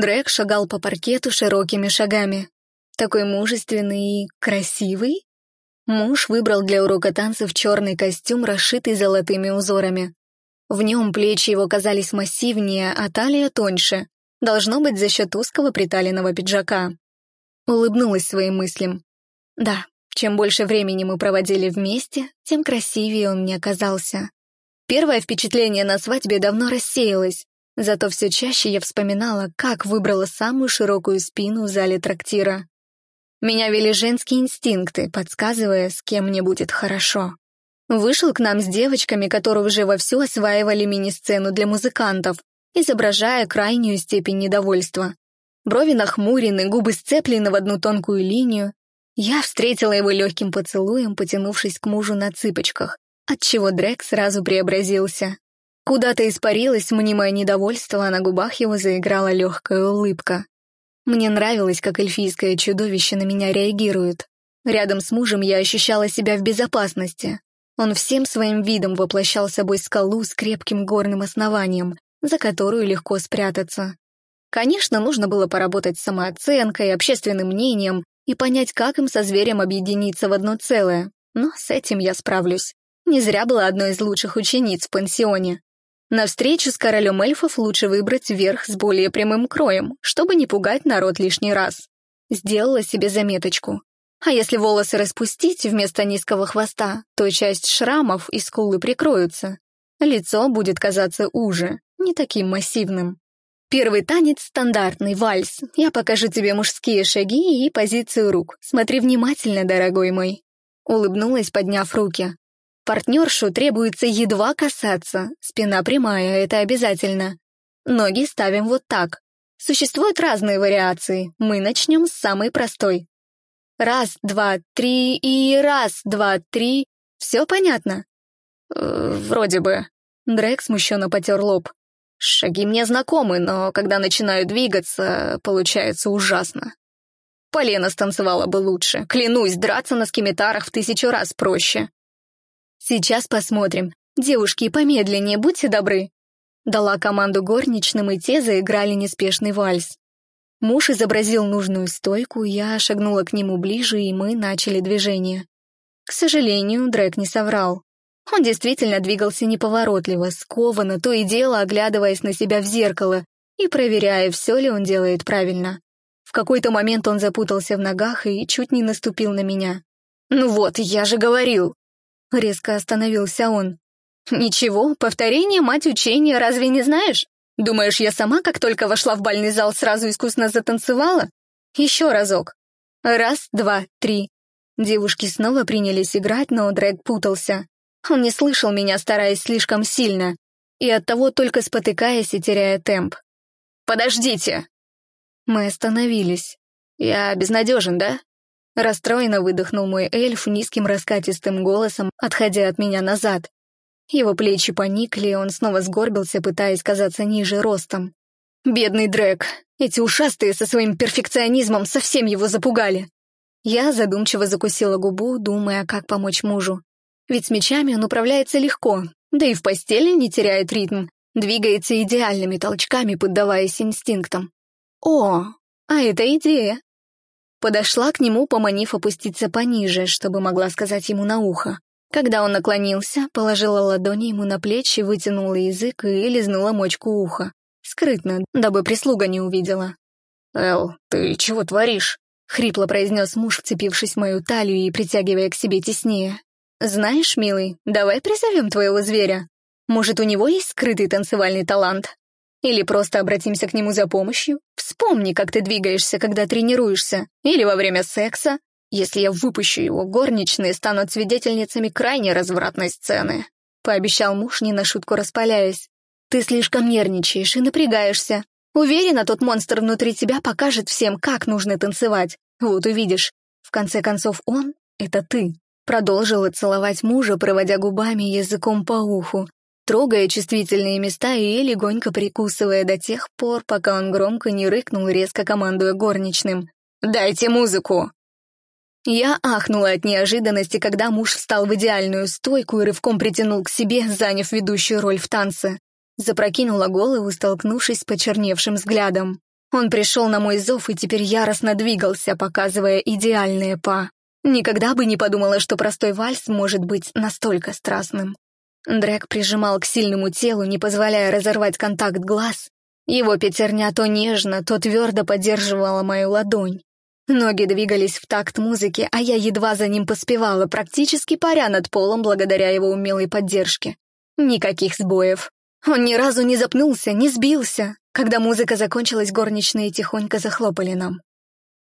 Дрек шагал по паркету широкими шагами. Такой мужественный и красивый. Муж выбрал для урока танцев черный костюм, расшитый золотыми узорами. В нем плечи его казались массивнее, а талия тоньше. Должно быть за счет узкого приталенного пиджака. Улыбнулась своим мыслям. Да, чем больше времени мы проводили вместе, тем красивее он мне казался. Первое впечатление на свадьбе давно рассеялось, зато все чаще я вспоминала, как выбрала самую широкую спину в зале трактира. Меня вели женские инстинкты, подсказывая, с кем мне будет хорошо. Вышел к нам с девочками, которые уже вовсю осваивали мини-сцену для музыкантов, изображая крайнюю степень недовольства. Брови нахмурены, губы сцеплены в одну тонкую линию. Я встретила его легким поцелуем, потянувшись к мужу на цыпочках, отчего Дрек сразу преобразился. Куда-то испарилось мнимое недовольство, а на губах его заиграла легкая улыбка. Мне нравилось, как эльфийское чудовище на меня реагирует. Рядом с мужем я ощущала себя в безопасности, он всем своим видом воплощал собой скалу с крепким горным основанием, за которую легко спрятаться. Конечно, нужно было поработать с самооценкой, общественным мнением и понять, как им со зверем объединиться в одно целое. Но с этим я справлюсь. Не зря была одной из лучших учениц в пансионе. На встречу с королем эльфов лучше выбрать верх с более прямым кроем, чтобы не пугать народ лишний раз. Сделала себе заметочку. А если волосы распустить вместо низкого хвоста, то часть шрамов и скулы прикроются. Лицо будет казаться уже, не таким массивным. Первый танец — стандартный, вальс. Я покажу тебе мужские шаги и позицию рук. Смотри внимательно, дорогой мой. Улыбнулась, подняв руки. Партнершу требуется едва касаться. Спина прямая, это обязательно. Ноги ставим вот так. Существуют разные вариации. Мы начнем с самой простой. Раз, два, три и раз, два, три. Все понятно? Э, вроде бы. Дрек смущенно потер лоб. Шаги мне знакомы, но когда начинаю двигаться, получается ужасно. Полена станцевала бы лучше. Клянусь, драться на скимитарах в тысячу раз проще. Сейчас посмотрим. Девушки, помедленнее, будьте добры. Дала команду горничным, и те заиграли неспешный вальс. Муж изобразил нужную стойку, я шагнула к нему ближе, и мы начали движение. К сожалению, Дрэк не соврал. Он действительно двигался неповоротливо, скованно, то и дело оглядываясь на себя в зеркало и проверяя, все ли он делает правильно. В какой-то момент он запутался в ногах и чуть не наступил на меня. «Ну вот, я же говорил!» Резко остановился он. «Ничего, повторение — мать учения, разве не знаешь?» Думаешь, я сама, как только вошла в бальный зал, сразу искусно затанцевала? Еще разок. Раз, два, три. Девушки снова принялись играть, но Дрэк путался. Он не слышал меня, стараясь слишком сильно, и оттого только спотыкаясь и теряя темп. «Подождите!» Мы остановились. «Я безнадежен, да?» Расстроенно выдохнул мой эльф низким раскатистым голосом, отходя от меня назад. Его плечи поникли, он снова сгорбился, пытаясь казаться ниже ростом. Бедный Дрэк, эти ушастые со своим перфекционизмом совсем его запугали. Я задумчиво закусила губу, думая, как помочь мужу. Ведь с мечами он управляется легко, да и в постели не теряет ритм, двигается идеальными толчками, поддаваясь инстинктам. О, а это идея. Подошла к нему, поманив опуститься пониже, чтобы могла сказать ему на ухо. Когда он наклонился, положила ладони ему на плечи, вытянула язык и лизнула мочку уха. Скрытно, дабы прислуга не увидела. «Эл, ты чего творишь?» — хрипло произнес муж, вцепившись в мою талию и притягивая к себе теснее. «Знаешь, милый, давай призовем твоего зверя. Может, у него есть скрытый танцевальный талант? Или просто обратимся к нему за помощью? Вспомни, как ты двигаешься, когда тренируешься. Или во время секса. Если я выпущу его, горничные станут свидетельницами крайне развратной сцены», — пообещал муж, не на шутку распаляясь. «Ты слишком нервничаешь и напрягаешься. Уверена, тот монстр внутри тебя покажет всем, как нужно танцевать. Вот увидишь. В конце концов, он — это ты». Продолжила целовать мужа, проводя губами языком по уху, трогая чувствительные места и легонько прикусывая до тех пор, пока он громко не рыкнул, резко командуя горничным. «Дайте музыку!» Я ахнула от неожиданности, когда муж встал в идеальную стойку и рывком притянул к себе, заняв ведущую роль в танце. Запрокинула голову, столкнувшись с почерневшим взглядом. Он пришел на мой зов и теперь яростно двигался, показывая идеальные па. Никогда бы не подумала, что простой вальс может быть настолько страстным. Дрэк прижимал к сильному телу, не позволяя разорвать контакт глаз. Его пятерня то нежно, то твердо поддерживала мою ладонь. Ноги двигались в такт музыки, а я едва за ним поспевала, практически паря над полом благодаря его умелой поддержке. Никаких сбоев. Он ни разу не запнулся, не сбился. Когда музыка закончилась, горничные тихонько захлопали нам.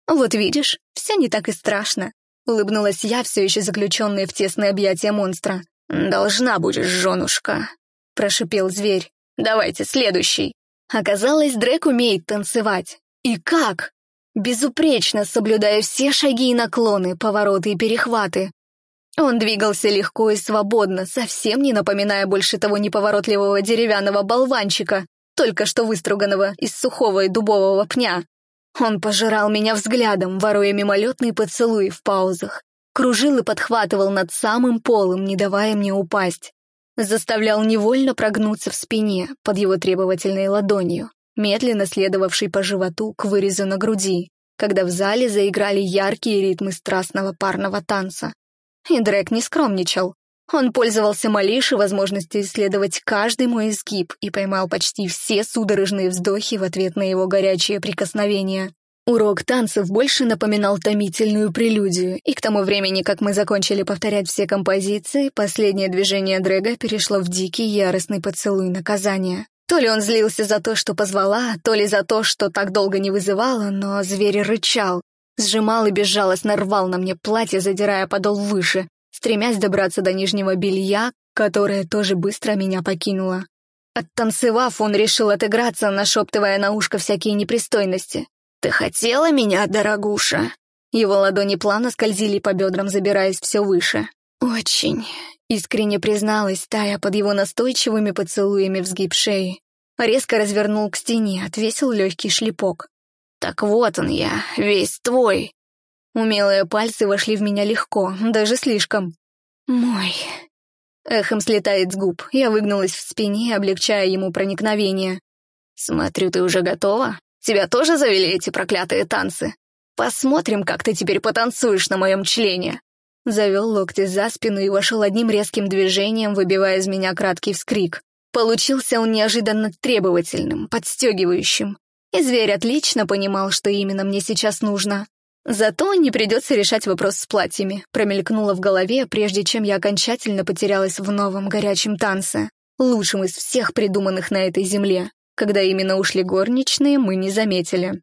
«Вот видишь, все не так и страшно», — улыбнулась я, все еще заключенная в тесное объятие монстра. «Должна будешь, женушка», — прошипел зверь. «Давайте, следующий». Оказалось, Дрэк умеет танцевать. И как? Безупречно соблюдая все шаги и наклоны, повороты и перехваты. Он двигался легко и свободно, совсем не напоминая больше того неповоротливого деревянного болванчика, только что выструганного из сухого и дубового пня. Он пожирал меня взглядом, воруя мимолетные поцелуи в паузах, кружил и подхватывал над самым полом, не давая мне упасть. Заставлял невольно прогнуться в спине под его требовательной ладонью, медленно следовавшей по животу к вырезу на груди, когда в зале заиграли яркие ритмы страстного парного танца. И Дрэк не скромничал. Он пользовался малейшей возможностью исследовать каждый мой изгиб и поймал почти все судорожные вздохи в ответ на его горячее прикосновение. Урок танцев больше напоминал томительную прелюдию, и к тому времени, как мы закончили повторять все композиции, последнее движение Дрэга перешло в дикий яростный поцелуй наказания. То ли он злился за то, что позвала, то ли за то, что так долго не вызывала, но зверь рычал, сжимал и безжалостно рвал на мне платье, задирая подол выше, стремясь добраться до нижнего белья, которое тоже быстро меня покинуло. Оттанцевав, он решил отыграться, нашептывая на ушко всякие непристойности. «Ты хотела меня, дорогуша?» Его ладони плавно скользили по бедрам, забираясь все выше. «Очень», — искренне призналась, тая под его настойчивыми поцелуями в сгиб шеи. Резко развернул к стене, отвесил легкий шлепок. «Так вот он я, весь твой. Умелые пальцы вошли в меня легко, даже слишком. «Мой...» Эхом слетает с губ. Я выгнулась в спине, облегчая ему проникновение. «Смотрю, ты уже готова? Тебя тоже завели эти проклятые танцы? Посмотрим, как ты теперь потанцуешь на моем члене». Завел локти за спину и вошел одним резким движением, выбивая из меня краткий вскрик. Получился он неожиданно требовательным, подстегивающим. И зверь отлично понимал, что именно мне сейчас нужно. Зато не придется решать вопрос с платьями, промелькнуло в голове, прежде чем я окончательно потерялась в новом горячем танце, лучшем из всех придуманных на этой земле. Когда именно ушли горничные, мы не заметили.